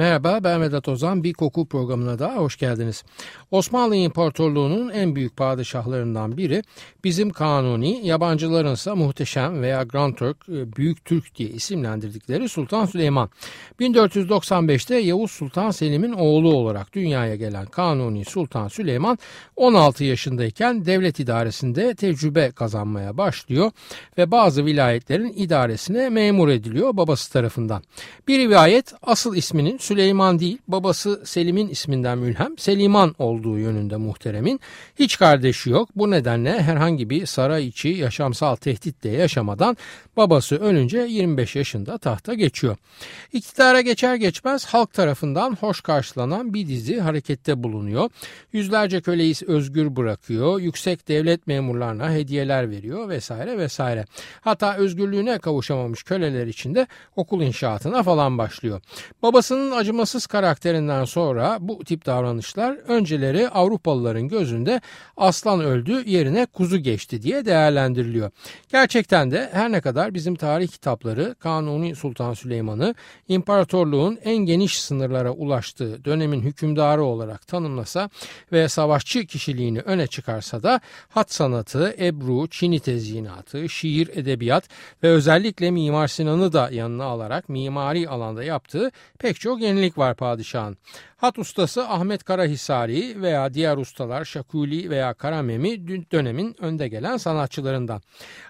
Merhaba ben Vedat Ozan. Bir koku programına daha hoş geldiniz. Osmanlı İmparatorluğu'nun en büyük padişahlarından biri bizim kanuni yabancılarınsa muhteşem veya Grand Turk e, Büyük Türk diye isimlendirdikleri Sultan Süleyman. 1495'te Yavuz Sultan Selim'in oğlu olarak dünyaya gelen Kanuni Sultan Süleyman 16 yaşındayken devlet idaresinde tecrübe kazanmaya başlıyor ve bazı vilayetlerin idaresine memur ediliyor babası tarafından. Bir rivayet asıl isminin Süleyman değil babası Selim'in isminden mülhem Seliman olduğu yönünde muhteremin. Hiç kardeşi yok bu nedenle herhangi bir saray içi yaşamsal tehditle yaşamadan babası ölünce 25 yaşında tahta geçiyor. İktidara geçer geçmez halk tarafından hoş karşılanan bir dizi harekette bulunuyor. Yüzlerce köleyi özgür bırakıyor, yüksek devlet memurlarına hediyeler veriyor vesaire vesaire. Hatta özgürlüğüne kavuşamamış köleler için de okul inşaatına falan başlıyor. Babasının acımasız karakterinden sonra bu tip davranışlar önceleri Avrupalıların gözünde aslan öldü yerine kuzu geçti diye değerlendiriliyor. Gerçekten de her ne kadar bizim tarih kitapları Kanuni Sultan Süleyman'ı imparatorluğun en geniş sınırlara ulaştığı dönemin hükümdarı olarak tanımlasa ve savaşçı kişiliğini öne çıkarsa da hat sanatı, ebru, çini tezyinatı, şiir, edebiyat ve özellikle Mimar Sinan'ı da yanına alarak mimari alanda yaptığı pek çok yenilik var padişahın. Hat ustası Ahmet Karahisari veya diğer ustalar Şakuli veya Karamemi dönemin önde gelen sanatçılarından.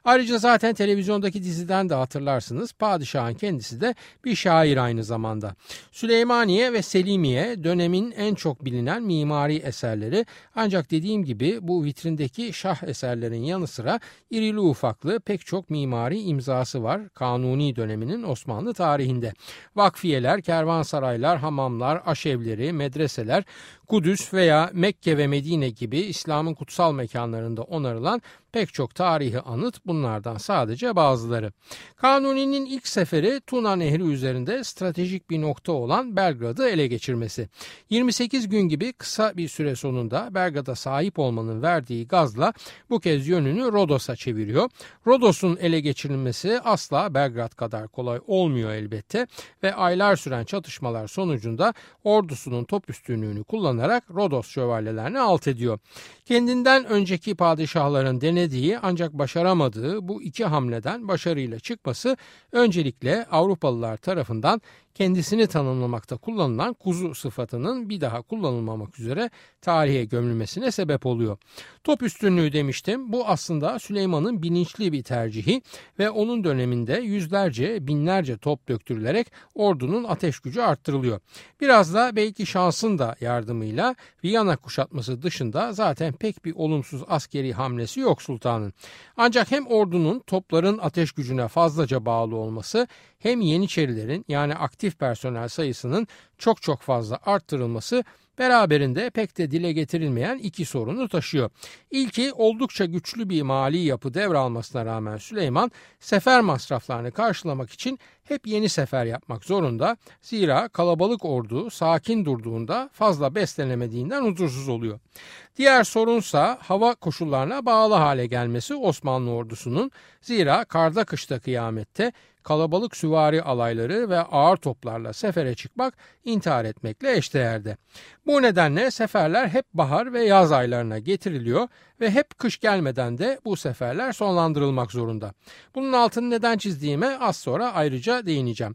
Ayrıca zaten televizyondaki diziden de hatırlarsınız padişahın kendisi de bir şair aynı zamanda. Süleymaniye ve Selimiye dönemin en çok bilinen mimari eserleri ancak dediğim gibi bu vitrindeki şah eserlerin yanı sıra irili ufaklı pek çok mimari imzası var Kanuni döneminin Osmanlı tarihinde. Vakfiyeler, kervansaraylar, hamamlar, aşevleri, medreseler, Kudüs veya Mekke ve Medine gibi İslam'ın kutsal mekanlarında onarılan pek çok tarihi anıt bunlardan sadece bazıları. Kanuni'nin ilk seferi Tuna Nehri üzerinde stratejik bir nokta olan Belgrad'ı ele geçirmesi. 28 gün gibi kısa bir süre sonunda Belgrad'a sahip olmanın verdiği gazla bu kez yönünü Rodos'a çeviriyor. Rodos'un ele geçirilmesi asla Belgrad kadar kolay olmuyor elbette ve aylar süren çatışmalar sonucunda ordusunun top üstünlüğünü kullanarak Rodos şövalyelerini alt ediyor. Kendinden önceki padişahların denediği ancak başaramadığı bu iki hamleden başarıyla çıkması öncelikle Avrupalılar tarafından kendisini tanımlamakta kullanılan kuzu sıfatının bir daha kullanılmamak üzere tarihe gömülmesine sebep oluyor. Top üstünlüğü demiştim. Bu aslında Süleyman'ın bilinçli bir tercihi ve onun döneminde yüzlerce, binlerce top döktürülerek ordunun ateş gücü arttırılıyor. Biraz da belki şansın da yardımıyla Viyana kuşatması dışında zaten pek bir olumsuz askeri hamlesi yok sultanın. Ancak hem ordunun topların ateş gücüne fazlaca bağlı olması hem Yeniçerilerin yani aktif personel sayısının çok çok fazla arttırılması beraberinde pek de dile getirilmeyen iki sorunu taşıyor. İlki oldukça güçlü bir mali yapı devralmasına rağmen Süleyman sefer masraflarını karşılamak için hep yeni sefer yapmak zorunda. Zira kalabalık ordu sakin durduğunda fazla beslenemediğinden huzursuz oluyor. Diğer sorunsa hava koşullarına bağlı hale gelmesi Osmanlı ordusunun. Zira karda kışta kıyamette kalabalık süvari alayları ve ağır toplarla sefere çıkmak intihar etmekle eşdeğerde. Bu nedenle seferler hep bahar ve yaz aylarına getiriliyor ve hep kış gelmeden de bu seferler sonlandırılmak zorunda. Bunun altını neden çizdiğime az sonra ayrıca değineceğim.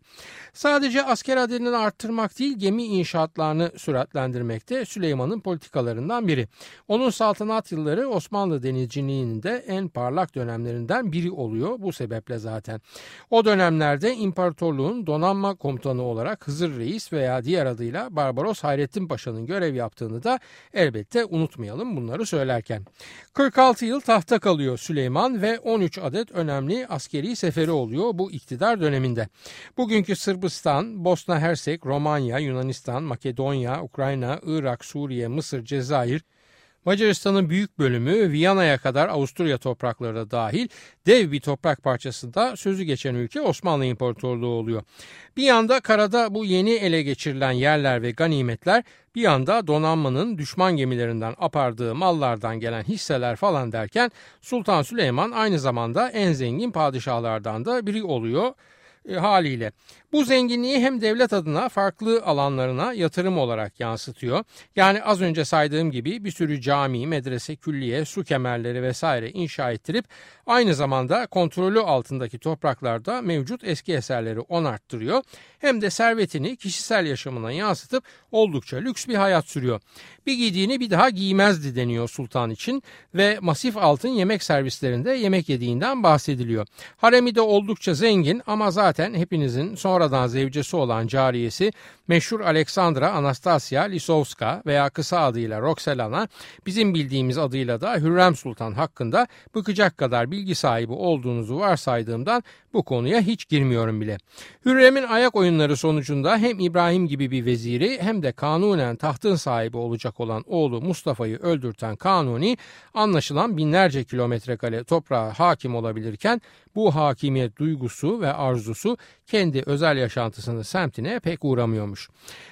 Sadece asker adedini arttırmak değil gemi inşaatlarını süratlendirmekte Süleyman'ın politikalarından biri. Onun saltanat yılları Osmanlı denizciliğinin de en parlak dönemlerinden biri oluyor bu sebeple zaten. O dönemlerde imparatorluğun donanma komutanı olarak Hızır Reis veya diğer adıyla Barbaros Hayrettin Paşa'nın görev yaptığını da elbette unutmayalım bunları söylerken. 46 yıl tahta kalıyor Süleyman ve 13 adet önemli askeri seferi oluyor bu iktidar döneminde. Bugünkü Sırbistan, Bosna Hersek, Romanya, Yunanistan, Makedonya, Ukrayna, Irak, Suriye, Mısır, Cezayir, Macaristan'ın büyük bölümü Viyana'ya kadar Avusturya toprakları da dahil dev bir toprak parçasında sözü geçen ülke Osmanlı İmparatorluğu oluyor. Bir yanda karada bu yeni ele geçirilen yerler ve ganimetler bir yanda donanmanın düşman gemilerinden apardığı mallardan gelen hisseler falan derken Sultan Süleyman aynı zamanda en zengin padişahlardan da biri oluyor e, haliyle. Bu zenginliği hem devlet adına farklı alanlarına yatırım olarak yansıtıyor. Yani az önce saydığım gibi bir sürü cami, medrese, külliye, su kemerleri vesaire inşa ettirip aynı zamanda kontrolü altındaki topraklarda mevcut eski eserleri onarttırıyor. Hem de servetini kişisel yaşamına yansıtıp oldukça lüks bir hayat sürüyor. Bir giydiğini bir daha giymezdi deniyor sultan için ve masif altın yemek servislerinde yemek yediğinden bahsediliyor. Haremi de oldukça zengin ama zaten hepinizin sonra sonradan zevcesi olan cariyesi meşhur Aleksandra Anastasia Lisovska veya kısa adıyla Roxelana bizim bildiğimiz adıyla da Hürrem Sultan hakkında bıkacak kadar bilgi sahibi olduğunuzu varsaydığımdan bu konuya hiç girmiyorum bile. Hürrem'in ayak oyunları sonucunda hem İbrahim gibi bir veziri hem de kanunen tahtın sahibi olacak olan oğlu Mustafa'yı öldürten Kanuni anlaşılan binlerce kilometre kare toprağa hakim olabilirken bu hakimiyet duygusu ve arzusu kendi özel yaşantısının semtine pek uğramıyormuş.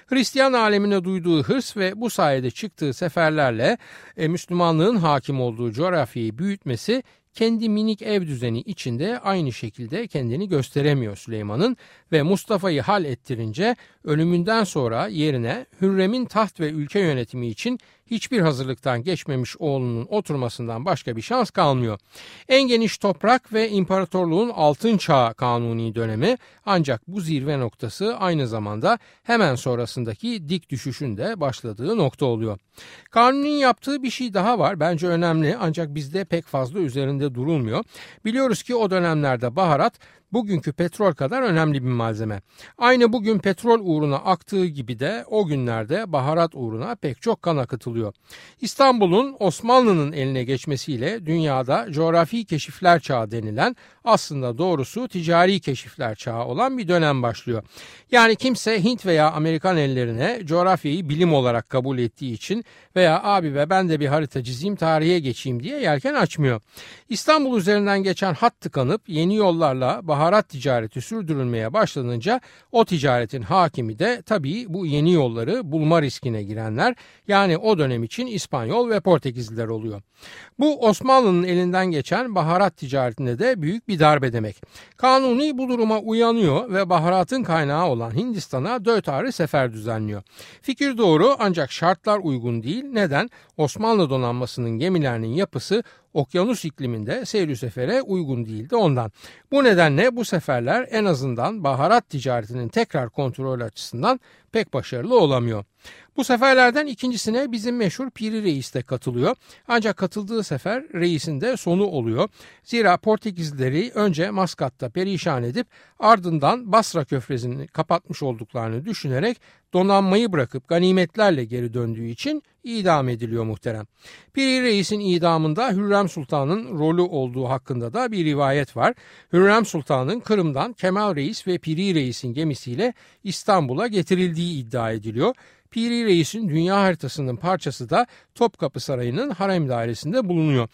Hristiyan alemine duyduğu hırs ve bu sayede çıktığı seferlerle e, Müslümanlığın hakim olduğu coğrafyayı büyütmesi kendi minik ev düzeni içinde aynı şekilde kendini gösteremiyor Süleyman'ın ve Mustafa'yı hal ettirince ölümünden sonra yerine Hürrem'in taht ve ülke yönetimi için hiçbir hazırlıktan geçmemiş oğlunun oturmasından başka bir şans kalmıyor. En geniş toprak ve imparatorluğun altın çağı kanuni dönemi ancak bu zirve noktası aynı zamanda hemen sonrasındaki dik düşüşün de başladığı nokta oluyor. Kanuni'nin yaptığı bir şey daha var bence önemli ancak bizde pek fazla üzerinde durulmuyor. Biliyoruz ki o dönemlerde baharat bugünkü petrol kadar önemli bir malzeme. Aynı bugün petrol uğruna aktığı gibi de o günlerde baharat uğruna pek çok kan akıtılıyor. İstanbul'un Osmanlı'nın eline geçmesiyle dünyada coğrafi keşifler çağı denilen aslında doğrusu ticari keşifler çağı olan bir dönem başlıyor. Yani kimse Hint veya Amerikan ellerine coğrafyayı bilim olarak kabul ettiği için veya abi ve ben de bir harita çizeyim tarihe geçeyim diye yelken açmıyor. İstanbul üzerinden geçen hat tıkanıp yeni yollarla baharat ticareti sürdürülmeye başlanınca o ticaretin hakimi de tabii bu yeni yolları bulma riskine girenler yani o dönem için İspanyol ve Portekizliler oluyor. Bu Osmanlı'nın elinden geçen baharat ticaretinde de büyük bir darbe demek. Kanuni bu duruma uyanıyor ve baharatın kaynağı olan Hindistan'a dört ayrı sefer düzenliyor. Fikir doğru ancak şartlar uygun değil. Neden? Osmanlı donanmasının gemilerinin yapısı okyanus ikliminde seyir sefere uygun değildi ondan. Bu nedenle bu seferler en azından baharat ticaretinin tekrar kontrol açısından pek başarılı olamıyor. Bu seferlerden ikincisine bizim meşhur Piri Reis de katılıyor. Ancak katıldığı sefer reisin de sonu oluyor. Zira Portekizlileri önce Maskat'ta perişan edip ardından Basra köfrezini kapatmış olduklarını düşünerek donanmayı bırakıp ganimetlerle geri döndüğü için idam ediliyor muhterem. Piri Reis'in idamında Hürrem Sultan'ın rolü olduğu hakkında da bir rivayet var. Hürrem Sultan'ın Kırım'dan Kemal Reis ve Piri Reis'in gemisiyle İstanbul'a getirildiği iddia ediliyor. Piri Reis'in dünya haritasının parçası da Topkapı Sarayı'nın harem dairesinde bulunuyor.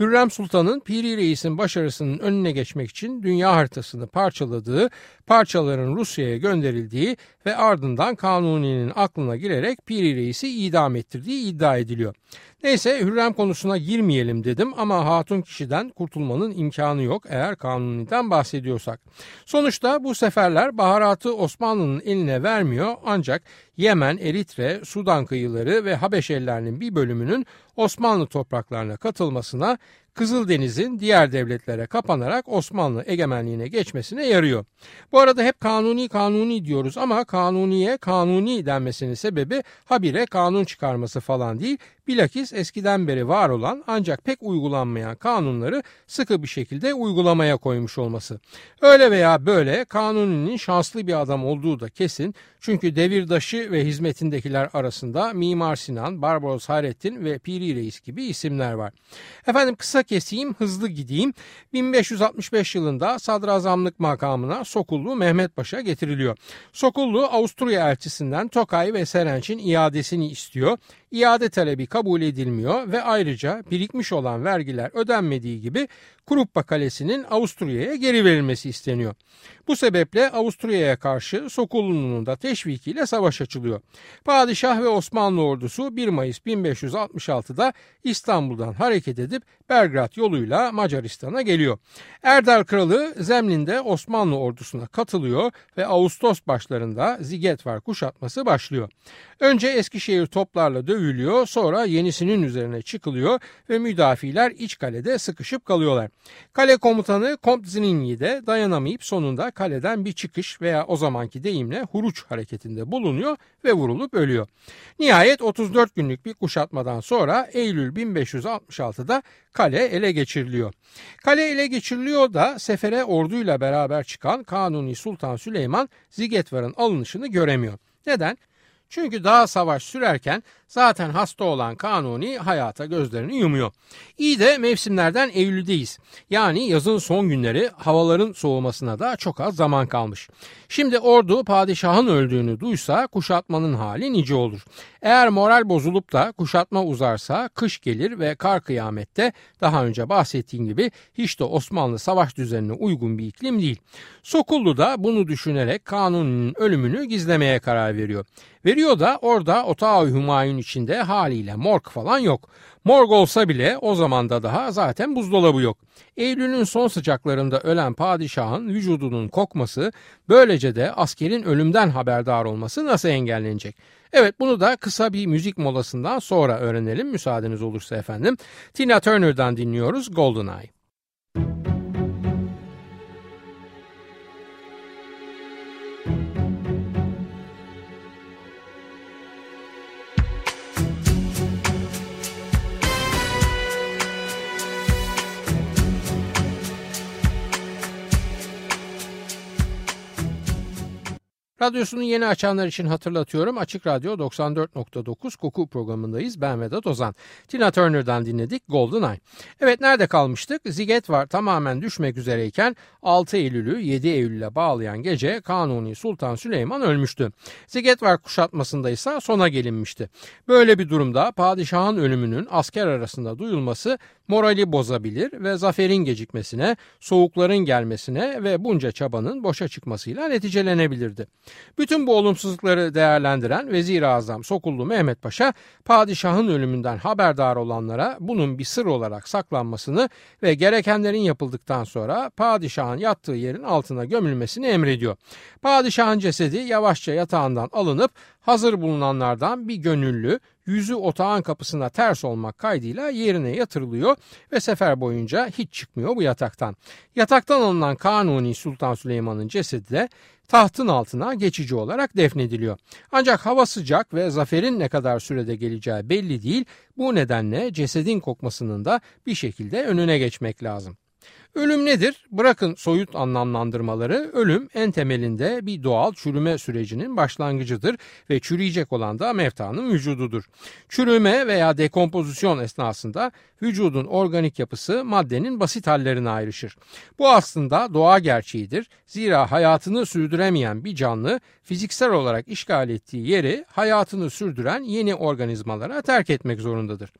Hürrem Sultan'ın Piri Reis'in başarısının önüne geçmek için dünya haritasını parçaladığı, parçaların Rusya'ya gönderildiği ve ardından Kanuni'nin aklına girerek Piri Reis'i idam ettirdiği iddia ediliyor. Neyse Hürrem konusuna girmeyelim dedim ama hatun kişiden kurtulmanın imkanı yok eğer kanuniden bahsediyorsak. Sonuçta bu seferler baharatı Osmanlı'nın eline vermiyor ancak Yemen, Eritre, Sudan kıyıları ve Habeş ellerinin bir bölümünün Osmanlı topraklarına katılmasına Kızıldeniz'in diğer devletlere kapanarak Osmanlı egemenliğine geçmesine yarıyor. Bu arada hep kanuni kanuni diyoruz ama kanuniye kanuni denmesinin sebebi habire kanun çıkarması falan değil. Bilakis eskiden beri var olan ancak pek uygulanmayan kanunları sıkı bir şekilde uygulamaya koymuş olması. Öyle veya böyle kanuninin şanslı bir adam olduğu da kesin. Çünkü devirdaşı ve hizmetindekiler arasında Mimar Sinan, Barbaros Hayrettin ve Piri Reis gibi isimler var. Efendim kısa keseyim hızlı gideyim. 1565 yılında sadrazamlık makamına Sokullu Mehmet Paşa getiriliyor. Sokullu Avusturya elçisinden Tokay ve Serenç'in iadesini istiyor. İade talebi kabul edilmiyor ve ayrıca birikmiş olan vergiler ödenmediği gibi Kruppa Kalesi'nin Avusturya'ya geri verilmesi isteniyor. Bu sebeple Avusturya'ya karşı Sokullu'nun da teşvikiyle savaş açılıyor. Padişah ve Osmanlı ordusu 1 Mayıs 1566'da İstanbul'dan hareket edip Belgrad yoluyla Macaristan'a geliyor. Erdal Kralı Zemlin'de Osmanlı ordusuna katılıyor ve Ağustos başlarında Zigetvar kuşatması başlıyor. Önce Eskişehir toplarla dövülüyor sonra yenisinin üzerine çıkılıyor ve müdafiler iç kalede sıkışıp kalıyorlar. Kale komutanı Kont Ziningyi de dayanamayıp sonunda kaleden bir çıkış veya o zamanki deyimle huruç hareketinde bulunuyor ve vurulup ölüyor. Nihayet 34 günlük bir kuşatmadan sonra Eylül 1566'da kale ele geçiriliyor. Kale ele geçiriliyor da sefere orduyla beraber çıkan Kanuni Sultan Süleyman Zigetvar'ın alınışını göremiyor. Neden? Çünkü daha savaş sürerken zaten hasta olan Kanuni hayata gözlerini yumuyor. İyi de mevsimlerden Eylül'deyiz. Yani yazın son günleri havaların soğumasına da çok az zaman kalmış. Şimdi ordu padişahın öldüğünü duysa kuşatmanın hali nice olur. Eğer moral bozulup da kuşatma uzarsa kış gelir ve kar kıyamette daha önce bahsettiğim gibi hiç de Osmanlı savaş düzenine uygun bir iklim değil. Sokullu da bunu düşünerek Kanuni'nin ölümünü gizlemeye karar veriyor. Veriyor da orada Otağı Hümayun içinde haliyle morg falan yok. Morg olsa bile o zamanda daha zaten buzdolabı yok. Eylül'ün son sıcaklarında ölen padişahın vücudunun kokması böylece de askerin ölümden haberdar olması nasıl engellenecek? Evet bunu da kısa bir müzik molasından sonra öğrenelim müsaadeniz olursa efendim. Tina Turner'dan dinliyoruz Goldeneye. Radyosunu yeni açanlar için hatırlatıyorum. Açık Radyo 94.9 Koku programındayız. Ben Vedat Ozan. Tina Turner'dan dinledik Golden Eye. Evet nerede kalmıştık? Ziget var tamamen düşmek üzereyken 6 Eylül'ü 7 Eylül'e bağlayan gece Kanuni Sultan Süleyman ölmüştü. Ziget var kuşatmasında ise sona gelinmişti. Böyle bir durumda padişahın ölümünün asker arasında duyulması morali bozabilir ve zaferin gecikmesine, soğukların gelmesine ve bunca çabanın boşa çıkmasıyla neticelenebilirdi. Bütün bu olumsuzlukları değerlendiren Vezir-i Azam Sokullu Mehmet Paşa, padişahın ölümünden haberdar olanlara bunun bir sır olarak saklanmasını ve gerekenlerin yapıldıktan sonra padişahın yattığı yerin altına gömülmesini emrediyor. Padişahın cesedi yavaşça yatağından alınıp hazır bulunanlardan bir gönüllü yüzü otağın kapısına ters olmak kaydıyla yerine yatırılıyor ve sefer boyunca hiç çıkmıyor bu yataktan. Yataktan alınan Kanuni Sultan Süleyman'ın cesedi de tahtın altına geçici olarak defnediliyor. Ancak hava sıcak ve zaferin ne kadar sürede geleceği belli değil. Bu nedenle cesedin kokmasının da bir şekilde önüne geçmek lazım. Ölüm nedir? Bırakın soyut anlamlandırmaları. Ölüm en temelinde bir doğal çürüme sürecinin başlangıcıdır ve çürüyecek olan da mevtanın vücududur. Çürüme veya dekompozisyon esnasında vücudun organik yapısı maddenin basit hallerine ayrışır. Bu aslında doğa gerçeğidir. Zira hayatını sürdüremeyen bir canlı fiziksel olarak işgal ettiği yeri hayatını sürdüren yeni organizmalara terk etmek zorundadır.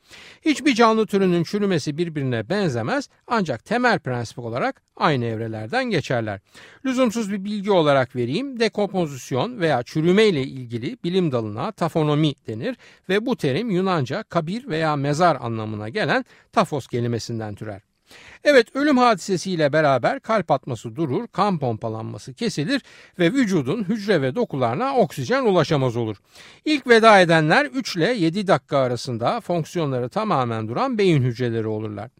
Hiçbir canlı türünün çürümesi birbirine benzemez ancak temel prensip olarak aynı evrelerden geçerler. Lüzumsuz bir bilgi olarak vereyim. Dekompozisyon veya çürüme ile ilgili bilim dalına tafonomi denir ve bu terim Yunanca kabir veya mezar anlamına gelen tafos kelimesinden türer. Evet ölüm hadisesiyle beraber kalp atması durur, kan pompalanması kesilir ve vücudun hücre ve dokularına oksijen ulaşamaz olur. İlk veda edenler 3 ile 7 dakika arasında fonksiyonları tamamen duran beyin hücreleri olurlar.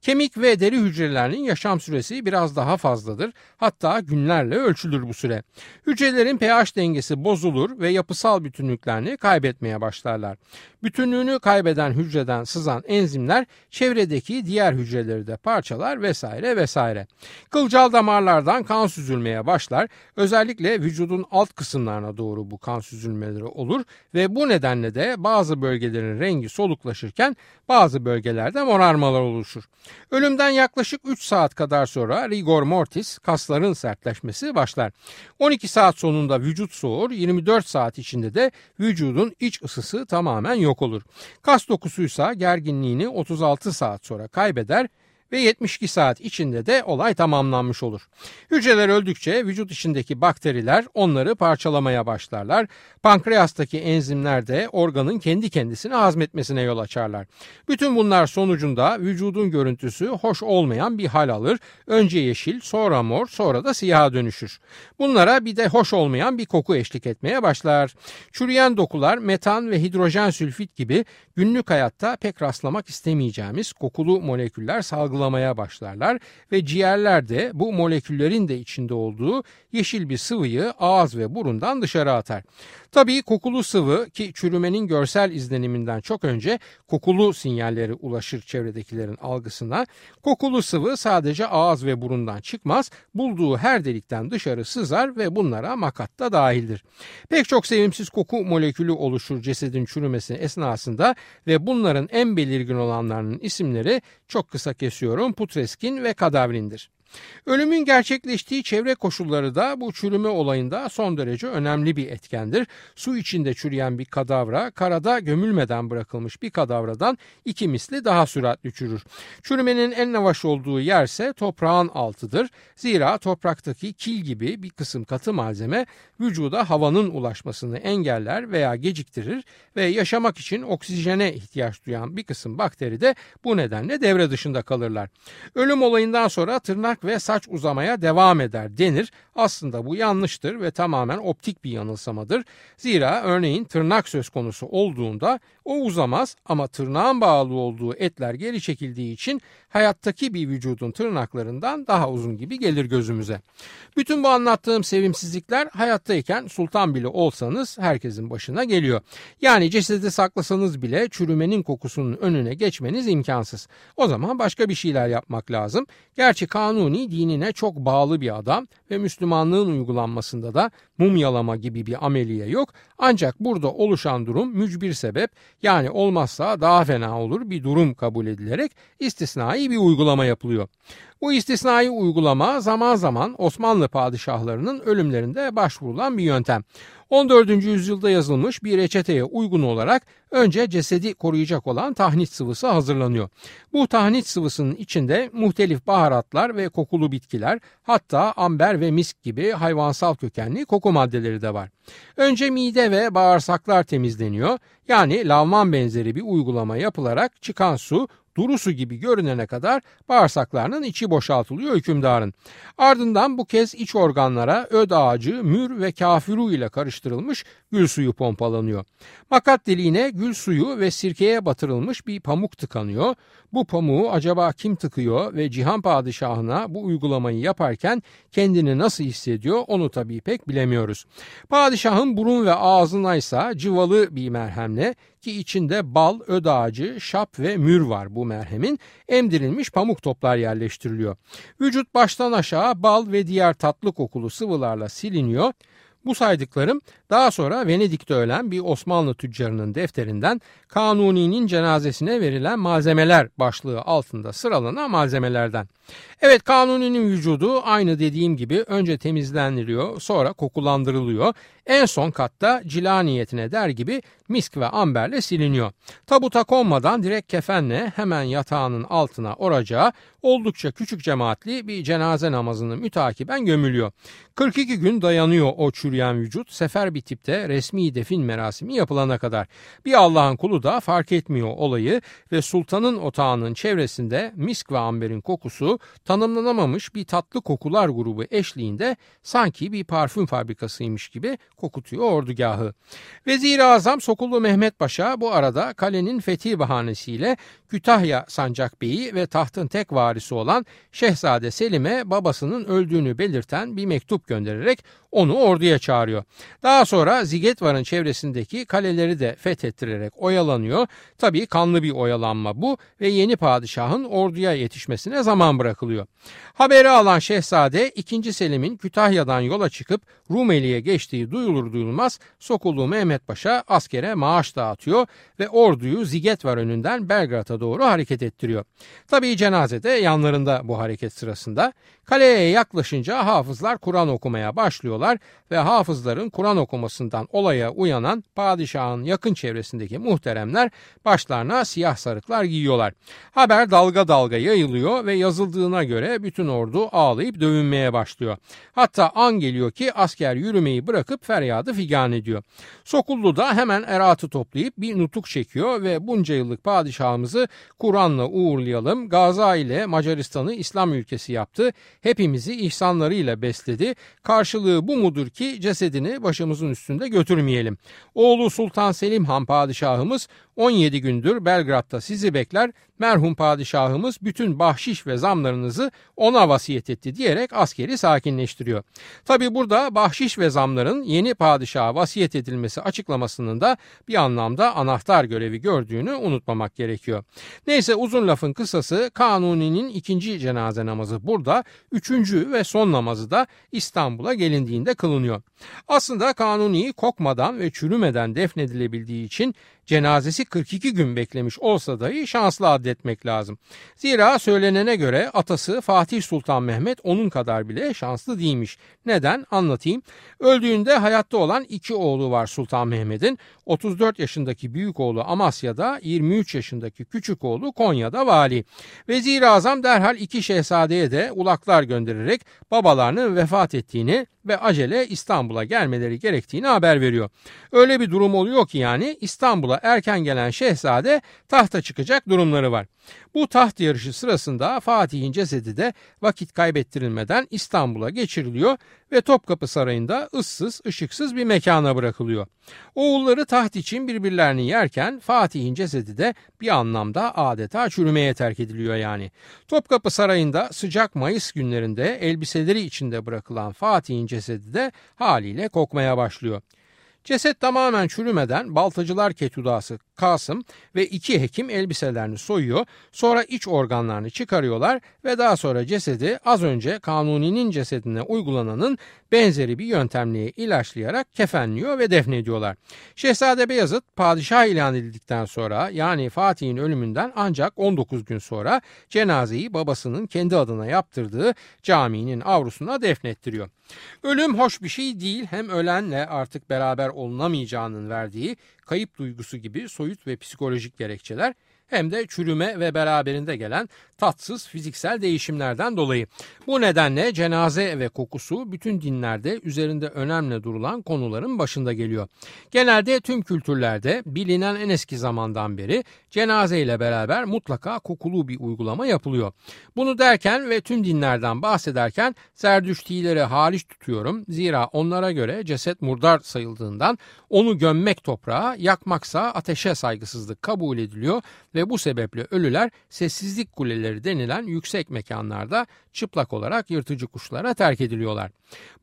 Kemik ve deri hücrelerinin yaşam süresi biraz daha fazladır. Hatta günlerle ölçülür bu süre. Hücrelerin pH dengesi bozulur ve yapısal bütünlüklerini kaybetmeye başlarlar. Bütünlüğünü kaybeden hücreden sızan enzimler çevredeki diğer hücreleri de şekilde parçalar vesaire vesaire. Kılcal damarlardan kan süzülmeye başlar. Özellikle vücudun alt kısımlarına doğru bu kan süzülmeleri olur ve bu nedenle de bazı bölgelerin rengi soluklaşırken bazı bölgelerde morarmalar oluşur. Ölümden yaklaşık 3 saat kadar sonra rigor mortis kasların sertleşmesi başlar. 12 saat sonunda vücut soğur, 24 saat içinde de vücudun iç ısısı tamamen yok olur. Kas dokusuysa gerginliğini 36 saat sonra kaybeder ve 72 saat içinde de olay tamamlanmış olur. Hücreler öldükçe vücut içindeki bakteriler onları parçalamaya başlarlar. Pankreastaki enzimler de organın kendi kendisini hazmetmesine yol açarlar. Bütün bunlar sonucunda vücudun görüntüsü hoş olmayan bir hal alır. Önce yeşil, sonra mor, sonra da siyaha dönüşür. Bunlara bir de hoş olmayan bir koku eşlik etmeye başlar. Çürüyen dokular metan ve hidrojen sülfit gibi günlük hayatta pek rastlamak istemeyeceğimiz kokulu moleküller salgılamaya başlarlar ve ciğerler de bu moleküllerin de içinde olduğu yeşil bir sıvıyı ağız ve burundan dışarı atar. Tabii kokulu sıvı ki çürümenin görsel izleniminden çok önce kokulu sinyalleri ulaşır çevredekilerin algısına. Kokulu sıvı sadece ağız ve burundan çıkmaz, bulduğu her delikten dışarı sızar ve bunlara makat da dahildir. Pek çok sevimsiz koku molekülü oluşur cesedin çürümesi esnasında ve bunların en belirgin olanlarının isimleri çok kısa kesiyorum putreskin ve kadavrindir. Ölümün gerçekleştiği çevre koşulları da bu çürüme olayında son derece önemli bir etkendir. Su içinde çürüyen bir kadavra karada gömülmeden bırakılmış bir kadavradan iki misli daha süratli çürür. Çürümenin en yavaş olduğu yerse toprağın altıdır. Zira topraktaki kil gibi bir kısım katı malzeme vücuda havanın ulaşmasını engeller veya geciktirir ve yaşamak için oksijene ihtiyaç duyan bir kısım bakteri de bu nedenle devre dışında kalırlar. Ölüm olayından sonra tırnak ve saç uzamaya devam eder denir. Aslında bu yanlıştır ve tamamen optik bir yanılsamadır. Zira örneğin tırnak söz konusu olduğunda o uzamaz ama tırnağın bağlı olduğu etler geri çekildiği için hayattaki bir vücudun tırnaklarından daha uzun gibi gelir gözümüze. Bütün bu anlattığım sevimsizlikler hayattayken sultan bile olsanız herkesin başına geliyor. Yani cesedi saklasanız bile çürümenin kokusunun önüne geçmeniz imkansız. O zaman başka bir şeyler yapmak lazım. Gerçi Kanuni dinine çok bağlı bir adam ve Müslümanlığın uygulanmasında da mumyalama gibi bir ameliye yok. Ancak burada oluşan durum mücbir sebep yani olmazsa daha fena olur bir durum kabul edilerek istisnai bir uygulama yapılıyor. Bu istisnai uygulama zaman zaman Osmanlı padişahlarının ölümlerinde başvurulan bir yöntem. 14. yüzyılda yazılmış bir reçeteye uygun olarak önce cesedi koruyacak olan tahnit sıvısı hazırlanıyor. Bu tahnit sıvısının içinde muhtelif baharatlar ve kokulu bitkiler hatta amber ve misk gibi hayvansal kökenli koku maddeleri de var. Önce mide ve bağırsaklar temizleniyor. Yani lavman benzeri bir uygulama yapılarak çıkan su duru su gibi görünene kadar bağırsaklarının içi boşaltılıyor hükümdarın. Ardından bu kez iç organlara öd ağacı, mür ve kafiru ile karıştırılmış gül suyu pompalanıyor. Makat deliğine gül suyu ve sirkeye batırılmış bir pamuk tıkanıyor. Bu pamuğu acaba kim tıkıyor ve Cihan Padişahı'na bu uygulamayı yaparken kendini nasıl hissediyor onu tabii pek bilemiyoruz. Padişahın burun ve ağzına ise cıvalı bir merhemle ki içinde bal, öd ağacı, şap ve mür var bu merhemin emdirilmiş pamuk toplar yerleştiriliyor. Vücut baştan aşağı bal ve diğer tatlı kokulu sıvılarla siliniyor. Bu saydıklarım daha sonra Venedik'te ölen bir Osmanlı tüccarının defterinden Kanuni'nin cenazesine verilen malzemeler başlığı altında sıralanan malzemelerden. Evet Kanuni'nin vücudu aynı dediğim gibi önce temizleniliyor sonra kokulandırılıyor. En son katta cila niyetine der gibi misk ve amberle siliniyor. Tabuta konmadan direkt kefenle hemen yatağının altına oracağı oldukça küçük cemaatli bir cenaze namazını mütakiben gömülüyor. 42 gün dayanıyor o çürüyen vücut sefer bitip de resmi defin merasimi yapılana kadar. Bir Allah'ın kulu da fark etmiyor olayı ve sultanın otağının çevresinde misk ve amberin kokusu tanımlanamamış bir tatlı kokular grubu eşliğinde sanki bir parfüm fabrikasıymış gibi kokutuyor ordugahı. Vezir-i Azam Sokullu Mehmet Paşa bu arada kalenin fethi bahanesiyle Kütahya Sancak Bey'i ve tahtın tek varisi olan Şehzade Selim'e babasının öldüğünü belirten bir mektup göndererek onu orduya çağırıyor. Daha sonra Zigetvar'ın çevresindeki kaleleri de fethettirerek oyalanıyor. Tabii kanlı bir oyalanma bu ve yeni padişahın orduya yetişmesine zaman bırakılıyor. Haberi alan şehzade 2. Selim'in Kütahya'dan yola çıkıp Rumeli'ye geçtiği duyulur duyulmaz Sokullu Mehmet Paşa askere maaş dağıtıyor ve orduyu Zigetvar önünden Belgrad'a doğru hareket ettiriyor. Tabii cenazede yanlarında bu hareket sırasında kaleye yaklaşınca hafızlar Kur'an okumaya başlıyorlar ve hafızların Kur'an okumasından olaya uyanan padişahın yakın çevresindeki muhteremler başlarına siyah sarıklar giyiyorlar. Haber dalga dalga yayılıyor ve yazıldığına göre bütün ordu ağlayıp dövünmeye başlıyor. Hatta an geliyor ki asker yürümeyi bırakıp feryadı figan ediyor. Sokullu da hemen eratı toplayıp bir nutuk çekiyor ve bunca yıllık padişahımızı Kur'an'la uğurlayalım. Gaza ile Macaristan'ı İslam ülkesi yaptı. Hepimizi ihsanlarıyla besledi. Karşılığı bu mudur ki cesedini başımızın üstünde götürmeyelim. Oğlu Sultan Selim Han padişahımız 17 gündür Belgrad'da sizi bekler. Merhum padişahımız bütün bahşiş ve zamlarınızı ona vasiyet etti diyerek askeri sakinleştiriyor. Tabi burada bahşiş ve zamların yeni padişaha vasiyet edilmesi açıklamasının da bir anlamda anahtar görevi gördüğünü unutmamak gerekiyor. Neyse uzun lafın kısası Kanuni'nin ikinci cenaze namazı burada, üçüncü ve son namazı da İstanbul'a gelindiğinde kılınıyor. Aslında Kanuni kokmadan ve çürümeden defnedilebildiği için cenazesi 42 gün beklemiş olsa dahi şanslı adetmek lazım. Zira söylenene göre atası Fatih Sultan Mehmet onun kadar bile şanslı değilmiş. Neden? Anlatayım. Öldüğünde hayatta olan iki oğlu var Sultan Mehmet'in. 34 yaşındaki büyük oğlu Amasya'da, 23 yaşındaki küçük oğlu Konya'da vali. Vezir-i Azam derhal iki şehzadeye de ulaklar göndererek babalarının vefat ettiğini ve acele İstanbul'a gelmeleri gerektiğini haber veriyor. Öyle bir durum oluyor ki yani İstanbul'a erken gelen şehzade tahta çıkacak durumları var. Bu taht yarışı sırasında Fatih'in cesedi de vakit kaybettirilmeden İstanbul'a geçiriliyor ve Topkapı Sarayı'nda ıssız, ışıksız bir mekana bırakılıyor. Oğulları taht için birbirlerini yerken Fatih'in cesedi de bir anlamda adeta çürümeye terk ediliyor yani. Topkapı Sarayı'nda sıcak Mayıs günlerinde elbiseleri içinde bırakılan Fatih'in cesedi de haliyle kokmaya başlıyor. Ceset tamamen çürümeden baltacılar ketudası Kasım ve iki hekim elbiselerini soyuyor. Sonra iç organlarını çıkarıyorlar ve daha sonra cesedi az önce Kanuni'nin cesedine uygulananın benzeri bir yöntemle ilaçlayarak kefenliyor ve defnediyorlar. Şehzade Beyazıt padişah ilan edildikten sonra yani Fatih'in ölümünden ancak 19 gün sonra cenazeyi babasının kendi adına yaptırdığı caminin avrusuna defnettiriyor. Ölüm hoş bir şey değil hem ölenle artık beraber olunamayacağının verdiği kayıp duygusu gibi soyut ve psikolojik gerekçeler hem de çürüme ve beraberinde gelen tatsız fiziksel değişimlerden dolayı. Bu nedenle cenaze ve kokusu bütün dinlerde üzerinde önemli durulan konuların başında geliyor. Genelde tüm kültürlerde bilinen en eski zamandan beri cenaze ile beraber mutlaka kokulu bir uygulama yapılıyor. Bunu derken ve tüm dinlerden bahsederken Zerdüştileri hariç tutuyorum. Zira onlara göre ceset murdar sayıldığından onu gömmek toprağa, yakmaksa ateşe saygısızlık kabul ediliyor ve bu sebeple ölüler sessizlik kuleleri denilen yüksek mekanlarda çıplak olarak yırtıcı kuşlara terk ediliyorlar.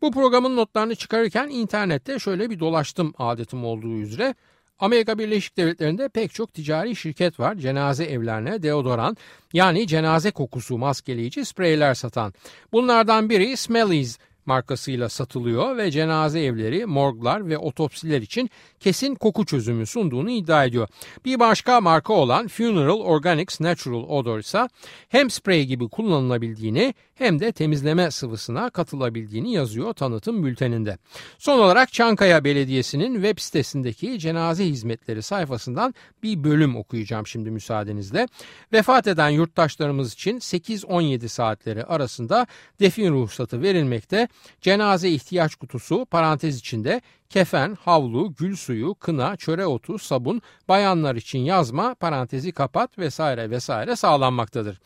Bu programın notlarını çıkarırken internette şöyle bir dolaştım adetim olduğu üzere. Amerika Birleşik Devletleri'nde pek çok ticari şirket var. Cenaze evlerine deodoran yani cenaze kokusu maskeleyici spreyler satan. Bunlardan biri Smellies markasıyla satılıyor ve cenaze evleri, morglar ve otopsiler için kesin koku çözümü sunduğunu iddia ediyor. Bir başka marka olan Funeral Organics Natural Odor ise hem sprey gibi kullanılabildiğini hem de temizleme sıvısına katılabildiğini yazıyor tanıtım bülteninde. Son olarak Çankaya Belediyesi'nin web sitesindeki cenaze hizmetleri sayfasından bir bölüm okuyacağım şimdi müsaadenizle. Vefat eden yurttaşlarımız için 8-17 saatleri arasında defin ruhsatı verilmekte. Cenaze ihtiyaç kutusu parantez içinde kefen, havlu, gül suyu, kına, çöre otu, sabun, bayanlar için yazma, parantezi kapat vesaire vesaire sağlanmaktadır.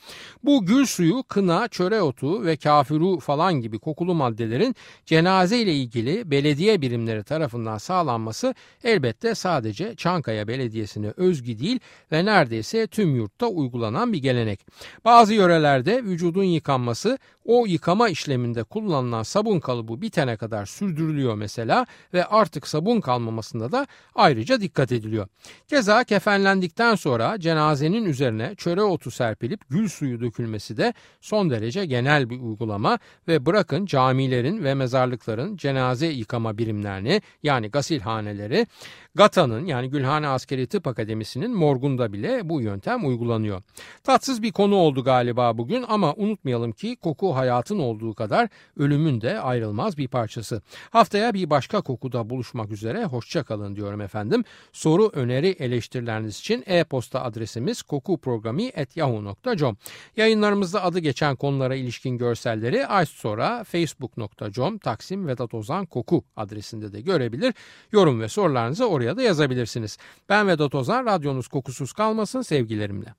Bu gül suyu, kına, çöre otu ve kafiru falan gibi kokulu maddelerin cenaze ile ilgili belediye birimleri tarafından sağlanması elbette sadece Çankaya Belediyesi'ne özgü değil ve neredeyse tüm yurtta uygulanan bir gelenek. Bazı yörelerde vücudun yıkanması o yıkama işleminde kullanılan sabun kalıbı bitene kadar sürdürülüyor mesela ve artık sabun kalmamasında da ayrıca dikkat ediliyor. Keza kefenlendikten sonra cenazenin üzerine çöre otu serpilip gül suyu dökülmesi de son derece genel bir uygulama ve bırakın camilerin ve mezarlıkların cenaze yıkama birimlerini yani gasilhaneleri GATA'nın yani Gülhane Askeri Tıp Akademisi'nin morgunda bile bu yöntem uygulanıyor. Tatsız bir konu oldu galiba bugün ama unutmayalım ki koku hayatın olduğu kadar ölümün de ayrılmaz bir parçası. Haftaya bir başka kokuda buluşmak üzere hoşçakalın diyorum efendim. Soru, öneri, eleştirileriniz için e-posta adresimiz kokuprogrami.yahoo.com Yayınlarımızda adı geçen konulara ilişkin görselleri ay sonra facebook.com Taksim Vedat Ozan Koku adresinde de görebilir. Yorum ve sorularınızı oraya oraya da yazabilirsiniz. Ben Vedat Ozan, radyonuz kokusuz kalmasın sevgilerimle.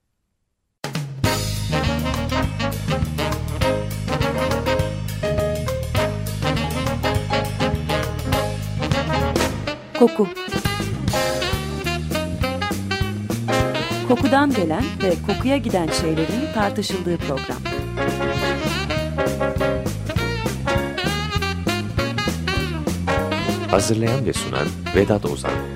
Koku Kokudan gelen ve kokuya giden şeylerin tartışıldığı program. Hazırlayan ve sunan Vedat Ozan